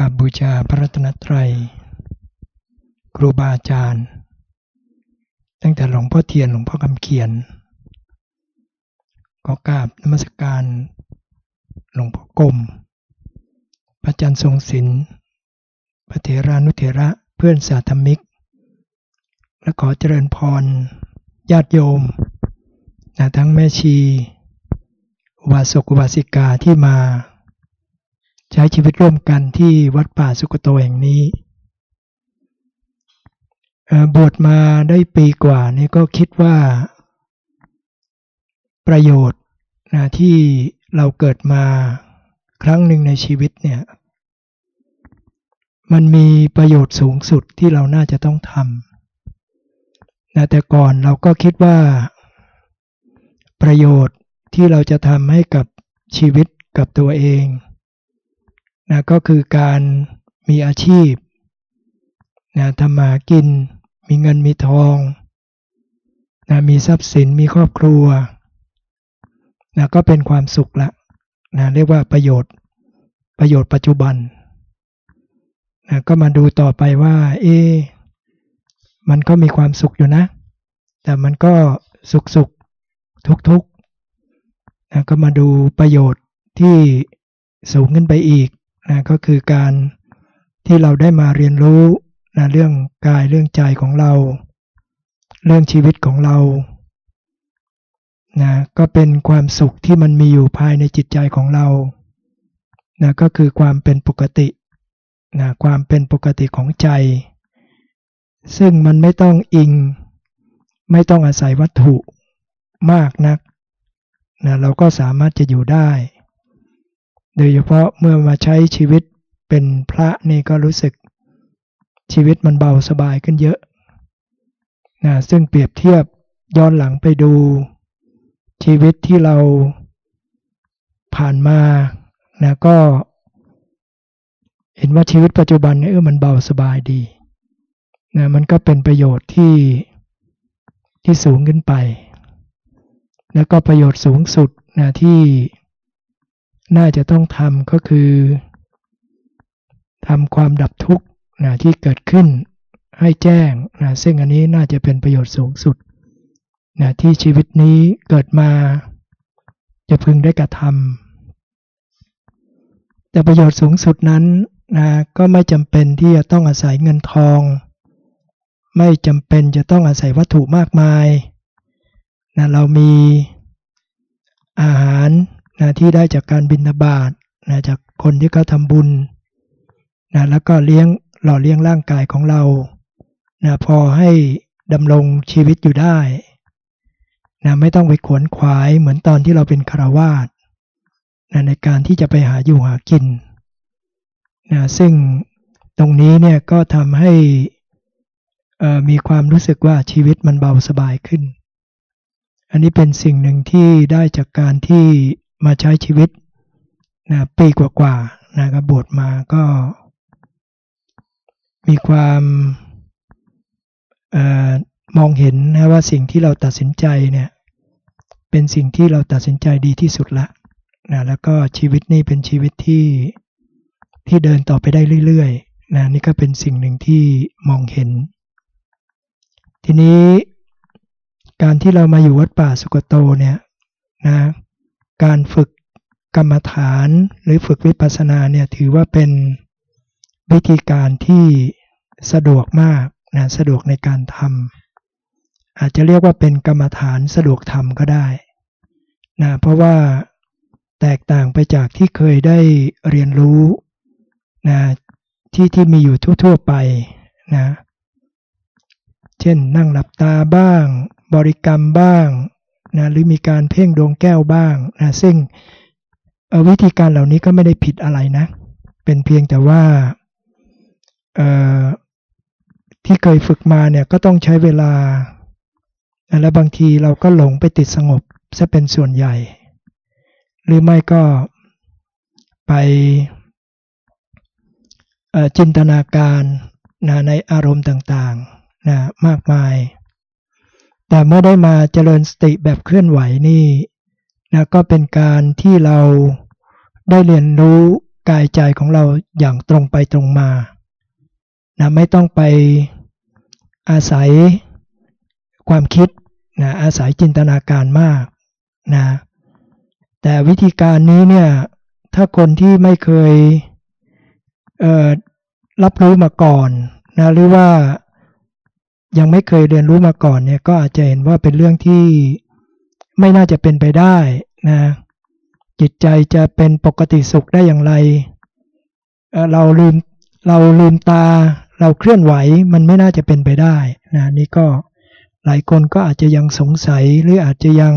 กราบบูชาพระรัตนตรัย ครูบาอาจารย์ ตั้งแต่หลวงพ่อเทียนหลวงพ่อคำเขียน ก็กราบนมัสการหลวงพ่อกรมพระอาจารย์ทรงศิลป์พระเถรานุเถระเพื่อนสาธมิก และขอเจริญพร ญาติโยมนะทั้งแม่ชีวาสกอุบาสิกาที่มา ใช้ชีวิตร่วมกันที่วัดป่าสุกโตแห่งนี้บวชมาได้ปีกว่านี่ก็คิดว่า ประโยชน์นะที่เราเกิดมาครั้งหนึ่งในชีวิตเนี่ย มันมีประโยชน์สูงสุดที่เราน่าจะต้องทำนะแต่ก่อนเราก็คิดว่า ประโยชน์ที่เราจะทำให้กับชีวิตกับตัวเอง นะก็คือการมีอาชีพนะทำมากิน มีเงินมีทองนะมีทรัพย์สินมีครอบครัวนะก็เป็นความสุขละนะเรียกว่าประโยชน์ประโยชน์ปัจจุบันนะก็มาดูต่อไปว่า เอ๊มันก็มีความสุขอยู่นะ แต่มันก็สุขสุขทุกทุกนะก็มาดูประโยชน์ที่สูงขึ้นไปอีก นะก็คือการที่เราได้มาเรียนรู้นะเรื่องกายเรื่องใจของเรา เรื่องชีวิตของเรานะก็เป็นความสุขที่มันมีอยู่ภายในจิตใจของเรานะก็คือความเป็นปกตินะความเป็นปกติของใจ ซึ่งมันไม่ต้องอิง ไม่ต้องอาศัยวัตถุมากนักนะเราก็สามารถจะอยู่ได้ โดยเฉพาะเมื่อมาใช้ชีวิตเป็นพระนี่ก็รู้สึกชีวิตมันเบาสบายขึ้นเยอะนะซึ่งเปรียบเทียบย้อนหลังไปดูชีวิตที่เราผ่านมานะก็เห็นว่าชีวิตปัจจุบันเนี่ยมันเบาสบายดีนะมันก็เป็นประโยชน์ที่ที่สูงขึ้นไป แล้วก็ประโยชน์สูงสุดนะที่ น่าจะต้องทำก็คือทำความดับทุกข์นะที่เกิดขึ้นให้แจ้งนะซึ่งอันนี้น่าจะเป็นประโยชน์สูงสุดนะที่ชีวิตนี้เกิดมาจะพึงได้กระทำแต่ประโยชน์สูงสุดนั้นนะก็ไม่จำเป็นที่จะต้องอาศัยเงินทอง ไม่จำเป็นจะต้องอาศัยวัตถุมากมายนะเรามีอาหาร นะที่ได้จากการบินบาตนะจากคนที่เขาทำบุญนะแล้วก็เลี้ยงหล่อเลี้ยงร่างกายของเรานะพอให้ดำรงชีวิตอยู่ได้นะไม่ต้องไปขวนขวายเหมือนตอนที่เราเป็นคารวาสนะในการที่จะไปหาอยู่หากินนะซึ่งตรงนี้เนี่ยก็ทำให้มีความรู้สึกว่าชีวิตมันเบาสบายขึ้น อันนี้เป็นสิ่งหนึ่งที่ได้จากการที่ มาใช้ชีวิตนะปีกว่าๆนะครับบวชมาก็มีความอมองเห็นนะว่าสิ่งที่เราตัดสินใจเนี่ยเป็นสิ่งที่เราตัดสินใจดีที่สุดละนะแล้วก็ชีวิตนี่เป็นชีวิตที่ที่เดินต่อไปได้เรื่อยๆนะนี่ก็เป็นสิ่งหนึ่งที่มองเห็น ทีนี้การที่เรามาอยู่วัดป่าสุกโตเนี่ยนะ การฝึกกรรมฐานหรือฝึกวิปัสสนาเนี่ยถือว่าเป็นวิธีการที่สะดวกมากนะสะดวกในการทำอาจจะเรียกว่าเป็นกรรมฐานสะดวกทำก็ได้นะเพราะว่าแตกต่างไปจากที่เคยได้เรียนรู้นะที่ที่มีอยู่ทั่ว ๆ ไปนะเช่นนั่งหลับตาบ้าง บริกรรมบ้าง นะหรือมีการเพ่งดวงแก้วบ้างนะซึ่งวิธีการเหล่านี้ก็ไม่ได้ผิดอะไรนะ เป็นเพียงแต่ว่าที่เคยฝึกมาเนี่ยก็ต้องใช้เวลา และบางทีเราก็หลงไปติดสงบซะเป็นส่วนใหญ่ หรือไม่ก็ไปจินตนาการนะในอารมณ์ต่างๆนะมากมาย แต่เมื่อได้มาเจริญสติแบบเคลื่อนไหวนี่นะก็เป็นการที่เราได้เรียนรู้กายใจของเราอย่างตรงไปตรงมานะไม่ต้องไปอาศัยความคิดนะอาศัยจินตนาการมากนะแต่วิธีการนี้เนี่ยถ้าคนที่ไม่เคยรับรู้มาก่อนนะหรือว่า ยังไม่เคยเรียนรู้มาก่อนเนี่ยก็อาจจะเห็นว่าเป็นเรื่องที่ไม่น่าจะเป็นไปได้นะจิตใจจะเป็นปกติสุขได้อย่างไร เราลืมเราลืมตา เราเคลื่อนไหวมันไม่น่าจะเป็นไปได้นะนี่ก็หลายคนก็อาจจะยังสงสัยหรืออาจจะยัง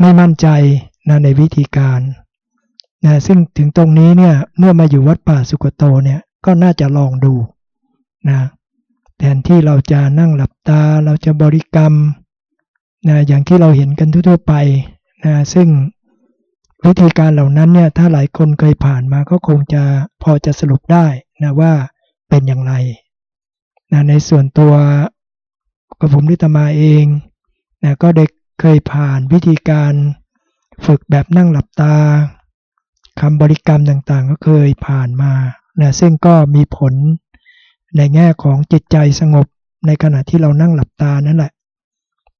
ไม่มั่นใจนะในวิธีการนะซึ่งถึงตรงนี้เนี่ยเมื่อมาอยู่วัดป่าสุกโตเนี่ยก็น่าจะลองดูนะ แทนที่เราจะนั่งหลับตาเราจะบริกรรมนะอย่างที่เราเห็นกันทั่วๆไปนะซึ่งวิธีการเหล่านั้นเนี่ยถ้าหลายคนเคยผ่านมาก็คงจะพอจะสรุปได้นะว่าเป็นอย่างไรนะในส่วนตัวกับผมนิตมาเองนะก็ได้เคยผ่านวิธีการฝึกแบบนั่งหลับตาคำบริกรรมต่างๆ ก็เคยผ่านมานะซึ่งก็มีผล ในแง่ของจิตใจสงบในขณะที่เรานั่งหลับตานั่นแหละ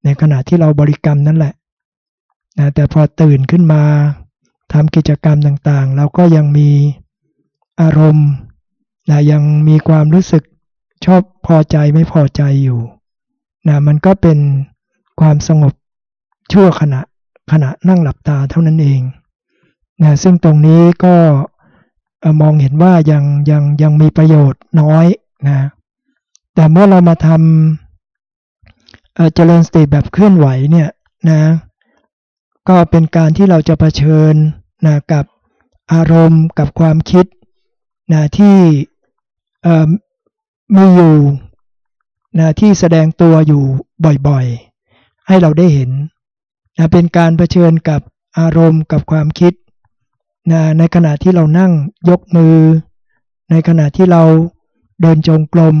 ในขณะที่เราบริกรรมนั่นแหละนะแต่พอตื่นขึ้นมาทำกิจกรรมต่างๆ เราก็ยังมีอารมณ์นะยังมีความรู้สึกชอบพอใจไม่พอใจอยู่นะมันก็เป็นความสงบชั่วขณะขณะนั่งหลับตาเท่านั้นเองนะซึ่งตรงนี้ก็มองเห็นว่ายังยังยังมีประโยชน์น้อย นะแต่เมื่อเรามาทำเจริญสติแบบเคลื่อนไหวเนี่ยนะก็เป็นการที่เราจะะเผชิญนะกับอารมณ์กับความคิดนะที่มีอยู่นะที่แสดงตัวอยู่บ่อยๆ ให้เราได้เห็นนะเป็นการเผชิญกับอารมณ์กับความคิดนะในขณะที่เรานั่งยกมือ ในขณะที่เรา เดินจงกรม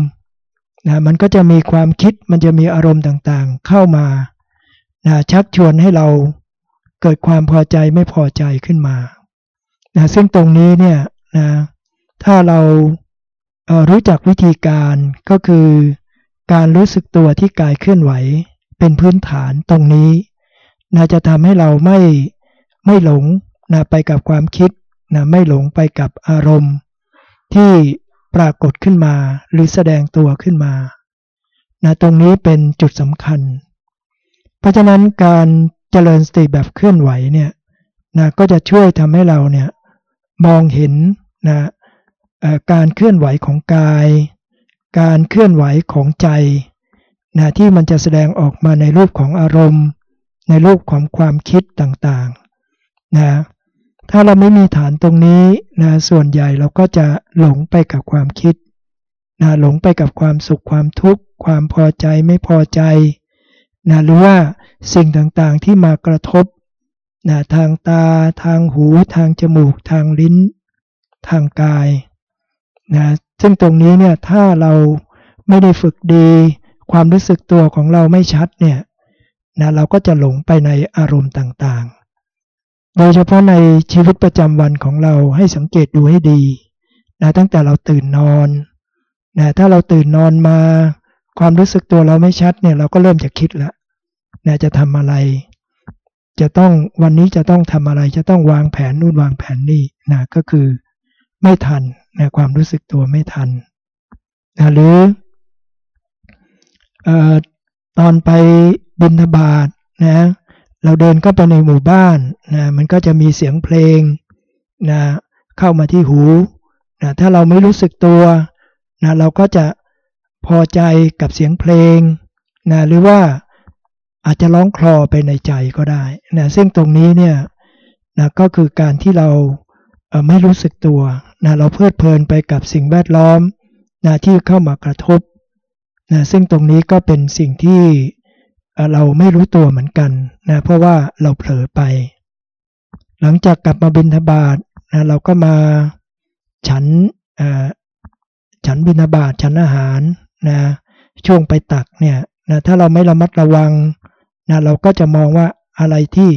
นะมันก็จะมีความคิดมันจะมีอารมณ์ต่างๆ เข้ามานะชักชวนให้เราเกิดความพอใจไม่พอใจขึ้นมานะซึ่งตรงนี้เนี่ยนะถ้าเราเรู้จักวิธีการก็คือการรู้สึกตัวที่กายเคลื่อนไหวเป็นพื้นฐานตรงนี้นะจะทำให้เราไม่ไม่หลงนะไปกับความคิดนะไม่หลงไปกับอารมณ์ ที่ ปรากฏขึ้นมาหรือแสดงตัวขึ้นมานะตรงนี้เป็นจุดสำคัญ เพราะฉะนั้นการเจริญสติแบบเคลื่อนไหวเนี่ยนะก็จะช่วยทำให้เราเนี่ยมองเห็นนะการเคลื่อนไหวของกาย การเคลื่อนไหวของใจนะที่มันจะแสดงออกมาในรูปของอารมณ์ ในรูปของความคิดต่างๆนะ ถ้าเราไม่มีฐานตรงนี้นะส่วนใหญ่เราก็จะหลงไปกับความคิดนะหลงไปกับความสุขความทุกข์ความพอใจไม่พอใจนะหรือว่าสิ่งต่างๆที่มากระทบนะทางตา ทางหู ทางจมูก ทางลิ้น ทางกายนะซึ่งตรงนี้เนี่ยถ้าเราไม่ได้ฝึกดี ความรู้สึกตัวของเราไม่ชัดเนี่ยนะเราก็จะหลงไปในอารมณ์ต่างๆ โดยเฉพาะในชีวิตประจำวันของเราให้สังเกตดูให้ดีนะตั้งแต่เราตื่นนอนนะถ้าเราตื่นนอนมาความรู้สึกตัวเราไม่ชัดเนี่ยเราก็เริ่มจะคิดแล้วนะจะทำอะไร จะต้องวันนี้จะต้องทำอะไรจะต้องวางแผนนู่นวางแผนนี่นะก็คือไม่ทันนะความรู้สึกตัวไม่ทันนะหรืออตอนไปบินทบาทนะ เราเดินเข้าไปในหมู่บ้านนะมันก็จะมีเสียงเพลงนะเข้ามาที่หูนะถ้าเราไม่รู้สึกตัวนะเราก็จะพอใจกับเสียงเพลงนะหรือว่าอาจจะร้องคลอไปในใจก็ได้นะซึ่งตรงนี้เนี่ยนะก็คือการที่เราไม่รู้สึกตัวนะเราเพลิดเพลินไปกับสิ่งแวดล้อมนะที่เข้ามากระทบนะซึ่งตรงนี้ก็เป็นสิ่งที่ เราไม่รู้ตัวเหมือนกันนะเพราะว่าเราเผลอไป หลังจากกลับมาบินทบาทนะเราก็มาฉันฉันบินทบาทฉันอาหารนะช่วงไปตักเนี่ยนะถ้าเราไม่ระมัดระวังนะเราก็จะมองว่าอะไรที่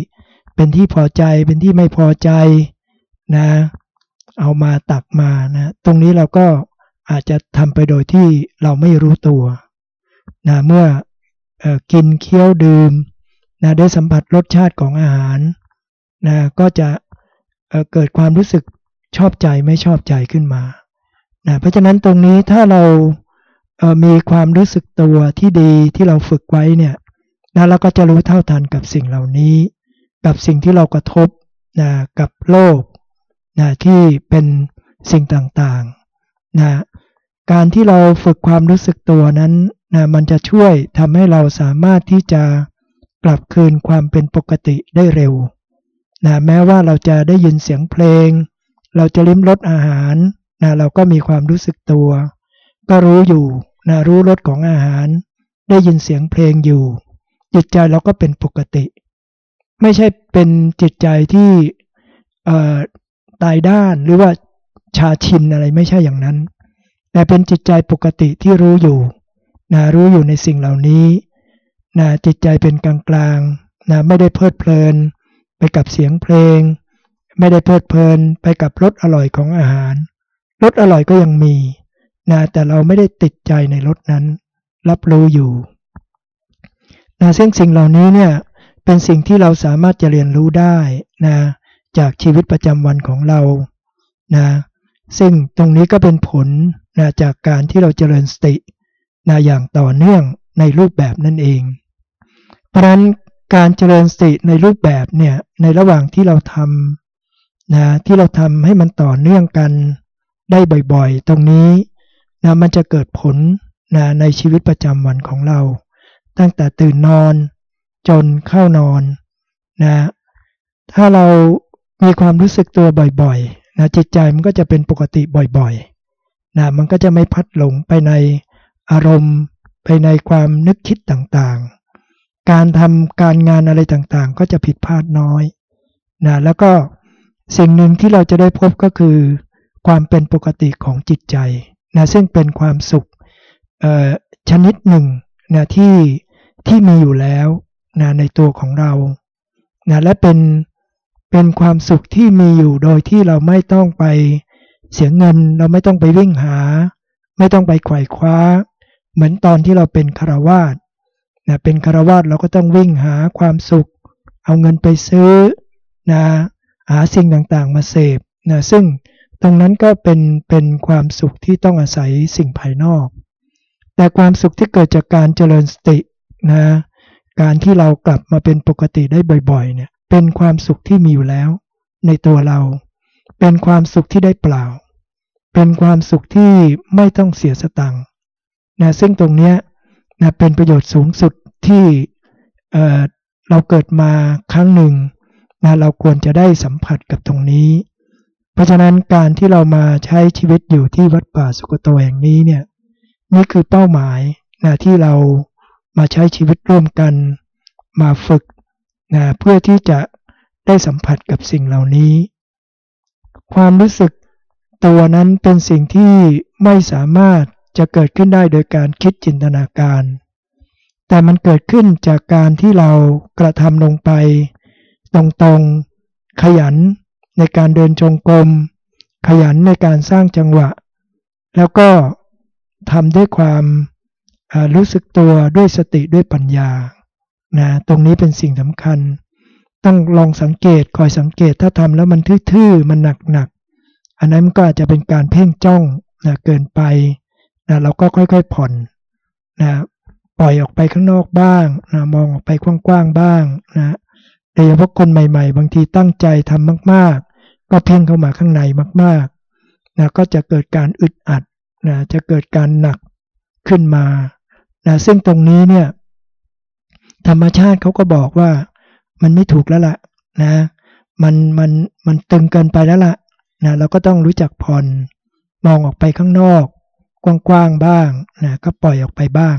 เป็นที่พอใจเป็นที่ไม่พอใจนะเอามาตักมานะตรงนี้เราก็อาจจะทำไปโดยที่เราไม่รู้ตัวนะเมื่ออ กินเคี้ยวดื่มนะได้สัมผัสรสชาติของอาหารนะก็จะเเกิดความรู้สึกชอบใจไม่ชอบใจขึ้นมานะเพราะฉะนั้นตรงนี้ถ้าเรามีความรู้สึกตัวที่ดีที่เราฝึกไว้เนี่ยนะเราก็จะรู้เท่าทันกับสิ่งเหล่านี้ กับสิ่งที่เรากระทบนะกับโลกนะที่เป็นสิ่งต่างๆนะการที่เราฝึกความรู้สึกตัวนั้น นะมันจะช่วยทำให้เราสามารถที่จะกลับคืนความเป็นปกติได้เร็วนะแม้ว่าเราจะได้ยินเสียงเพลง เราจะลิ้มรสอาหารนะเราก็มีความรู้สึกตัว ก็รู้อยู่นะรู้รสของอาหาร ได้ยินเสียงเพลงอยู่ จิตใจเราก็เป็นปกติ ไม่ใช่เป็นจิตใจที่ตายด้านหรือว่าชาชินอะไรไม่ใช่อย่างนั้น แต่เป็นจิตใจปกติที่รู้อยู่ นะรู้อยู่ในสิ่งเหล่านี้นะจิตใจเป็นกลางกลางนะไม่ได้เพลิดเพลิน ไปกับเสียงเพลง ไม่ได้เพลิดเพลินไปกับรสอร่อยของอาหารรสอร่อยก็ยังมีนะแต่เราไม่ได้ติดใจในรสนั้น รับรู้อยู่นะซึ่งสิ่งเหล่านี้เนี่ยเป็นสิ่งที่เราสามารถจะเรียนรู้ได้นะจากชีวิตประจำวันของเรานะซึ่งตรงนี้ก็เป็นผลนะจากการที่เราเจริญสติ นะอย่างต่อเนื่องในรูปแบบนั่นเอง เพราะนั้นการเจริญสติในรูปแบบเนี่ยในระหว่างที่เราทำนะที่เราทำให้มันต่อเนื่องกันได้บ่อยๆ ตรงนี้นะมันจะเกิดผลนะในชีวิตประจำวันของเรา ตั้งแต่ตื่นนอนจนเข้านอนนะถ้าเรามีความรู้สึกตัวบ่อยๆนะจิตใจมันก็จะเป็นปกติบ่อยๆนะมันก็จะไม่พัดหลงไปใน อารมณ์ไปในความนึกคิดต่างๆ การทำการงานอะไรต่างๆ ก็จะผิดพลาดน้อยนะแล้วก็สิ่งหนึ่งที่เราจะได้พบก็คือ ความเป็นปกติของจิตใจนะซึ่งเป็นความสุขชนิดหนึ่งนะที่ที่มีอยู่แล้วนะในตัวของเรานะและเป็นเป็นความสุขที่มีอยู่โดยที่เราไม่ต้องไปเสียเงิน เราไม่ต้องไปวิ่งหา ไม่ต้องไปไขว่คว้า เหมือนตอนที่เราเป็นคารวาสนะเป็นคารวาสเราก็ต้องวิ่งหาความสุข เอาเงินไปซื้อนะหาสิ่งต่างๆมาเสพนะซึ่งตรงนั้นก็เป็นเป็นความสุขที่ต้องอาศัยสิ่งภายนอก แต่ความสุขที่เกิดจากการเจริญสตินะการที่เรากลับมาเป็นปกติได้บ่อยๆเนี่ยเป็นความสุขที่มีอยู่แล้ว ในตัวเรา เป็นความสุขที่ได้เปล่า เป็นความสุขที่ไม่ต้องเสียสตังค์ นะซึ่งตรงนี้นะเป็นประโยชน์สูงสุดที่เเราเกิดมาครั้งหนึ่งนะเราควรจะได้สัมผัสกับตรงนี้ เพราะฉะนั้นการที่เรามาใช้ชีวิตอยู่ที่วัดป่าสุกโตแห่งนี้เนี่ยนี่คือเป้าหมายนะที่เรามาใช้ชีวิตร่วมกัน มาฝึกนะเพื่อที่จะได้สัมผัสกับสิ่งเหล่านี้ ความรู้สึกตัวนั้นเป็นสิ่งที่ไม่สามารถ จะเกิดขึ้นได้โดยการคิดจินตนาการ แต่มันเกิดขึ้นจากการที่เรากระทำลงไป ตรงๆ ขยันในการเดินจงกรม ขยันในการสร้างจังหวะ แล้วก็ทำด้วยความรู้สึกตัวด้วยสติด้วยปัญญานะตรงนี้เป็นสิ่งสำคัญ ต้องลองสังเกตคอยสังเกตถ้าทำแล้วมันทื่อๆ มันหนักๆ อันนั้นก็อาจจะเป็นการเพ่งจ้องนะเกินไป นะเราก็ค่อยๆผ่อนนะปล่อยออกไปข้างนอกบ้างนะมองออกไปกว้างๆบ้างนะโดยเฉพาะคนใหม่ๆ บางทีตั้งใจทำมากๆ ก็เพ่งเข้ามาข้างในมากๆนะก็จะเกิดการอึดอัดนะจะเกิดการหนักขึ้นมานะซึ่งตรงนี้เนี่ยธรรมชาติเขาก็บอกว่ามันไม่ถูกแล้วละ่ะนะมันมันมันตึงเกินไปแล้วละ่ะนะเราก็ต้องรู้จักผ่อนมองออกไปข้างนอก กว้างๆบ้างนะก็ปล่อยออกไปบ้าง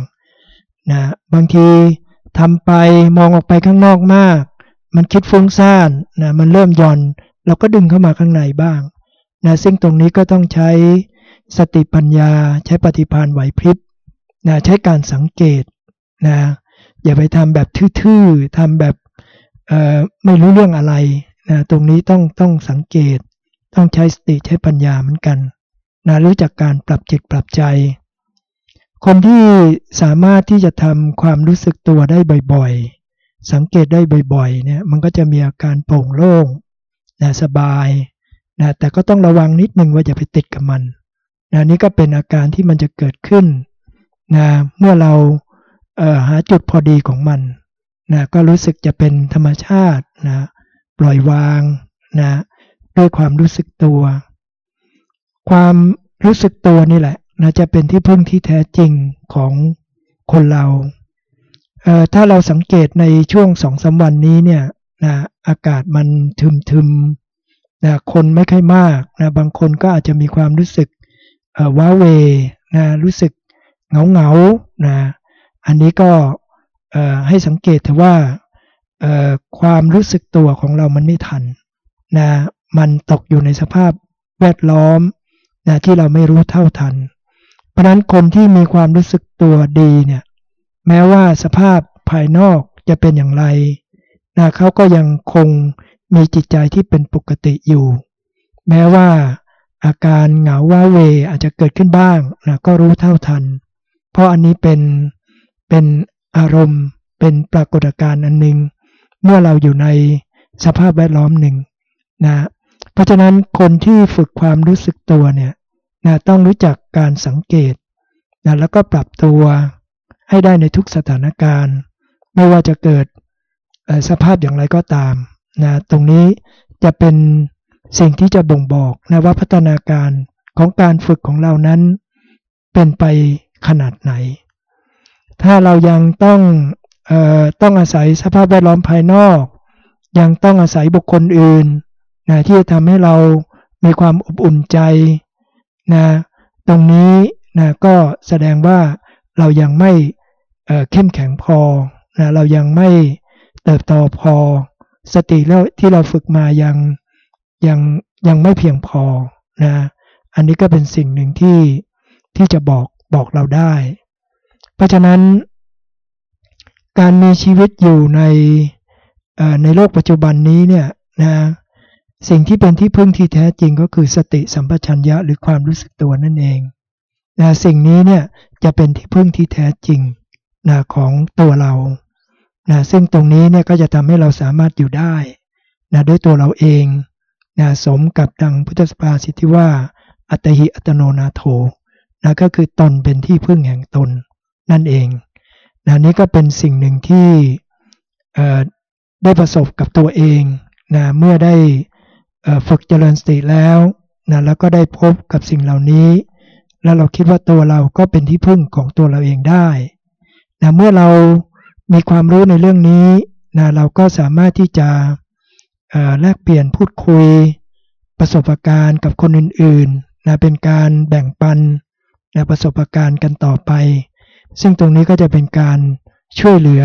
นะบางทีทำไปมองออกไปข้างนอกมาก มันคิดฟุ้งซ่านนะมันเริ่มย่อนเราก็ดึงเข้ามาข้างในบ้างนะซึ่งตรงนี้ก็ต้องใช้สติปัญญา ใช้ปฏิภาณไหวพริบนะใช้การสังเกตนะอย่าไปทำแบบทื่อๆทำแบบไม่รู้เรื่องอะไรนะตรงนี้ต้องต้องสังเกต ต้องใช้สติใช้ปัญญาเหมือนกัน นะรู้จักการปรับจิตปรับใจ คนที่สามารถที่จะทำความรู้สึกตัวได้บ่อยๆ สังเกตได้บ่อยๆเนี่ยมันก็จะมีอาการโปร่งโล่งนะสบายนะแต่ก็ต้องระวังนิดนึงว่าอย่าไปติดกับมันนะนี่ก็เป็นอาการที่มันจะเกิดขึ้นนะเมื่อเราเหาจุดพอดีของมันนะก็รู้สึกจะเป็นธรรมชาตินะปล่อยวางนะด้วยความรู้สึกตัว ความรู้สึกตัวนี่แหละนะจะเป็นที่พึ่งที่แท้จริงของคนเราเอ่อถ้าเราสังเกตในช่วงสองสาวันนี้เนี่ยนะอากาศมันทึมๆนะคนไม่ค่อยมากนะบางคนก็อาจจะมีความรู้สึกว้าเวนะรู้สึกเหงาเหงานะอันนี้ก็ให้สังเกตเถอะว่าความรู้สึกตัวของเรามันไม่ทันนะมันตกอยู่ในสภาพแวดล้อม นะที่เราไม่รู้เท่าทัน เพราะนั้นคนที่มีความรู้สึกตัวดีเนี่ยแม้ว่าสภาพภายนอกจะเป็นอย่างไรนะเขาก็ยังคงมีจิตใจที่เป็นปกติอยู่ แม้ว่าอาการเหงาว้าเวอาจจะเกิดขึ้นบ้างนะก็รู้เท่าทัน เพราะอันนี้เป็นเป็นอารมณ์เป็นปรากฏการณ์อันหนึ่งเมื่อเราอยู่ในสภาพแวดล้อมหนึ่งนะ เพราะฉะนั้นคนที่ฝึกความรู้สึกตัวเนี่ยนะต้องรู้จักการสังเกตนะแล้วก็ปรับตัวให้ได้ในทุกสถานการณ์ ไม่ว่าจะเกิดสภาพอย่างไรก็ตามนะตรงนี้จะเป็นสิ่งที่จะบ่งบอกนะว่าพัฒนาการของการฝึกของเรานั้น เป็นไปขนาดไหน ถ้าเรายังต้องออต้องอาศัยสภาพแวดล้อมภายนอก ยังต้องอาศัยบุคคลอื่น นะที่จะทำให้เรามีความอบอุ่นใจนะตรงนี้นะก็แสดงว่าเรายังไม่เข้มแข็งพอนะเรายังไม่เติบโตพอ สติแล้วที่เราฝึกมายังยังยังไม่เพียงพอนะอันนี้ก็เป็นสิ่งหนึ่งที่ที่จะบอกบอกเราได้ เพราะฉะนั้น การมีชีวิตอยู่ในในโลกปัจจุบันนี้เนี่ยนะ สิ่งที่เป็นที่พึ่งที่แท้จริงก็คือสติสัมปชัญญะหรือความรู้สึกตัวนั่นเองนะสิ่งนี้เนี่ยจะเป็นที่พึ่งที่แท้จริงนะของตัวเรานะซึ่งตรงนี้เนี่ยก็จะทำให้เราสามารถอยู่ได้นะด้วยตัวเราเองนะสมกับดังพุทธสภาสิทธิว่า อัตหิอัตโนนาโถนะก็คือตนเป็นที่พึ่งแห่งตนนั่นเองนะนี้ก็เป็นสิ่งหนึ่งที่ได้ประสบกับตัวเองนะเมื่อได้ ฝึกเจริญสติแล้วนะแล้วก็ได้พบกับสิ่งเหล่านี้ แล้วเราคิดว่าตัวเราก็เป็นที่พึ่งของตัวเราเองได้นะเมื่อเรามีความรู้ในเรื่องนี้นะเราก็สามารถที่จะแลกเปลี่ยนพูดคุย ประสบการณ์กับคนอื่นๆนะเป็นการแบ่งปันนะประสบการณ์กันต่อไป ซึ่งตรงนี้ก็จะเป็นการช่วยเหลือ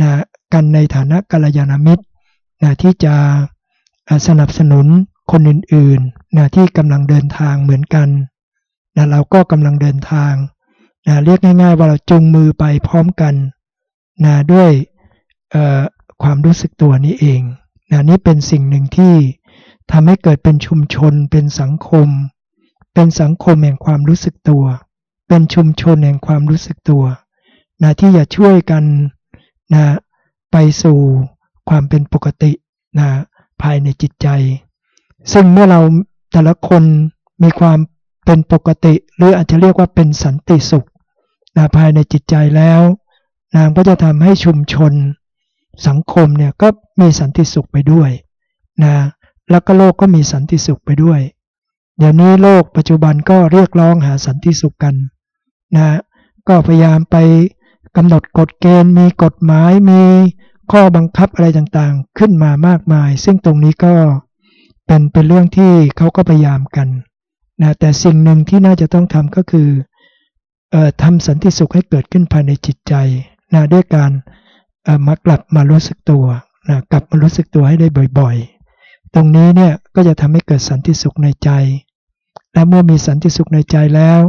นะกันในฐานะกัลยาณมิตรนะที่จะ สนับสนุนคนอื่นๆนะที่กำลังเดินทางเหมือนกันนะเราก็กำลังเดินทางนะเรียกง่าย ๆ ว่าเราจุงมือไปพร้อมกันนะด้วยความรู้สึกตัวนี้เองนะนี่เป็นสิ่งหนึ่งที่ทำให้เกิดเป็นชุมชน เป็นสังคม เป็นสังคมแห่งความรู้สึกตัว เป็นชุมชนแห่งความรู้สึกตัวนะที่จะช่วยกันนะไปสู่ความเป็นปกตินะ ภายในจิตใจ ซึ่งเมื่อเราแต่ละคนมีความเป็นปกติ หรืออาจจะเรียกว่าเป็นสันติสุขนะภายในจิตใจแล้วนางก็จะทำให้ชุมชนสังคมเนี่ยก็มีสันติสุขไปด้วยนะแล้วก็โลกก็มีสันติสุขไปด้วย เดี๋ยวนี้โลกปัจจุบันก็เรียกร้องหาสันติสุขกันนะก็พยายามไปกำหนดกฎเกณฑ์มีกฎหมายมี ข้อบังคับอะไรต่างๆขึ้นมามากมาย ซึ่งตรงนี้ก็เป็นเป็นเรื่องที่เขาก็พยายามกันนะแต่สิ่งหนึ่งที่น่าจะต้องทำก็คือออทำสันติสุขให้เกิดขึ้นภายในจิตใจนะด้วยการมากลับมารู้สึกตัวนะกลับมารู้สึกตัวให้ได้บ่อยๆ ตรงนี้เนี่ยก็จะทำให้เกิดสันติสุขในใจ และเมื่อมีสันติสุขในใจแล้ว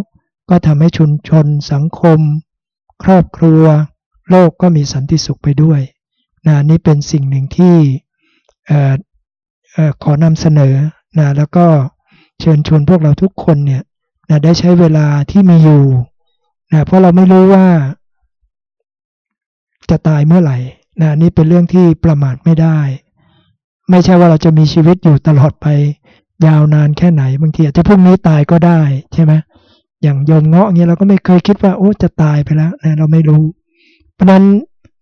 ก็ทำให้ชุมชน สังคม ครอบครัว โลกก็มีสันติสุขไปด้วย นะนี่เป็นสิ่งหนึ่งที่ขอนำเสนอนะแล้วก็เชิญชวนพวกเราทุกคนเนี่ยนะได้ใช้เวลาที่มีอยู่นะเพราะเราไม่รู้ว่า จะตายเมื่อไหร่นะนี่เป็นเรื่องที่ประมาทไม่ได้ ไม่ใช่ว่าเราจะมีชีวิตอยู่ตลอดไป ยาวนานแค่ไหน บางทีอาจจะพรุ่งนี้ตายก็ได้ใช่ไหมอย่างโยมเงาะเงี้ยเราก็ไม่เคยคิดว่าโอ้จะตายไปแล้วนะเราไม่รู้ เพราะนั้น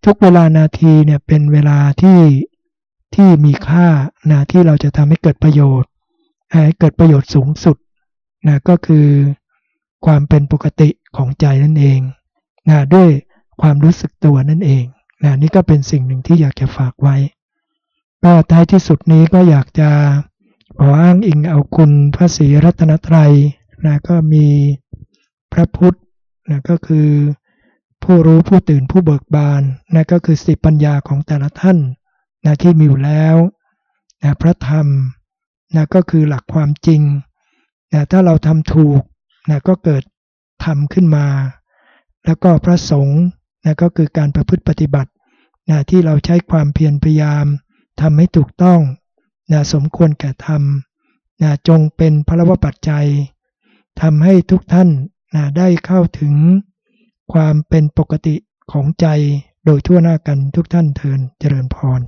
ทุกเวลานาทีเนี่ยเป็นเวลาที่ที่มีค่านะที่เราจะทำให้เกิดประโยชน์ให้เกิดประโยชน์สูงสุดนะก็คือความเป็นปกติของใจนั่นเองนะด้วยความรู้สึกตัวนั่นเองนะนี่ก็เป็นสิ่งหนึ่งที่อยากจะฝากไว้ก็ท้ายที่สุดนี้ก็อยากจะขออ้างอิงเอาคุณพระศรีรัตนตรัยนะก็มีพระพุทธนะก็คือ ผู้รู้ผู้ตื่นผู้เบิกบานนะก็คือสิปัญญาของแต่ละท่านนะที่มีอยู่แล้วนะพระธรรมนะก็คือหลักความจริงนะถ้าเราทำถูกนะก็เกิดธรรมขึ้นมา แล้วก็พระสงฆ์นะก็คือการประพฤติปฏิบัตินะที่เราใช้ความเพียรพยายามทำให้ถูกต้องนะสมควรแก่ธรรมนะจงเป็นพระวปัจจัยทำให้ทุกท่านนะได้เข้าถึง ความเป็นปกติของใจโดยทั่วหน้ากันทุกท่านเทินเจริญพร